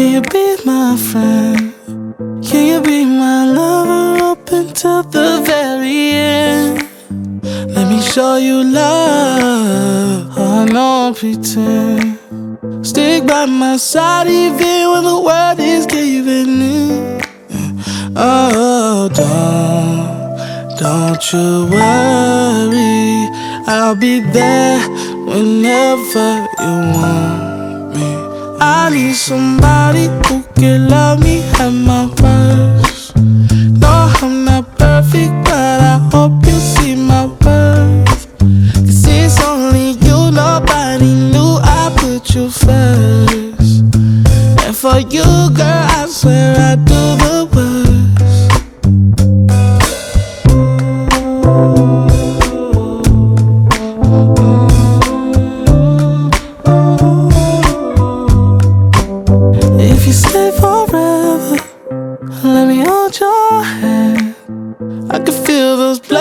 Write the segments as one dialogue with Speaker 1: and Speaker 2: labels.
Speaker 1: pretend. Can you be my lover up until the very end? Let me show you love. Oh, no pretend. Stick by my side even when the world is giving in. Oh, don't, don't you worry. I'll be there whenever you want. I need somebody who can love me at my worst. No, I'm not perfect, but I hope you see my worth. Cause it's only you, nobody knew I put you first. And for you, girl, I swear I do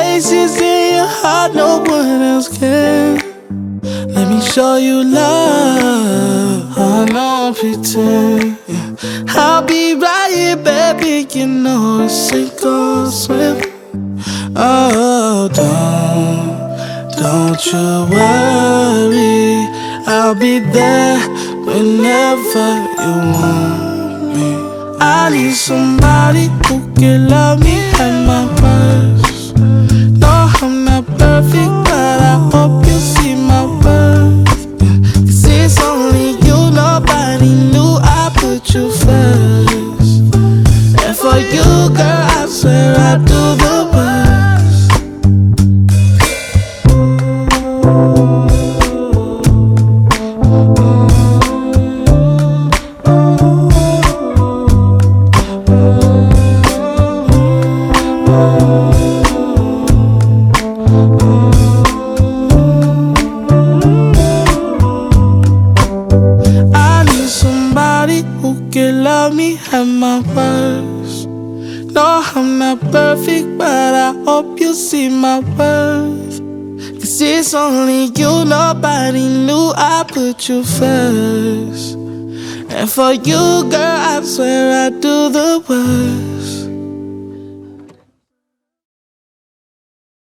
Speaker 1: places in your heart no one else can. Let me show you love. I don't pretend. I'll be right here, baby. You know it's sink or swim. Oh, don't, don't you worry. I'll be there whenever you want me. I need somebody who can love me I do the worst. I need somebody who can love me at my worst. No, I'm not perfect, but I hope you see my worth. Cause it's only you, nobody knew I put you first. And for you, girl, I swear I do the worst.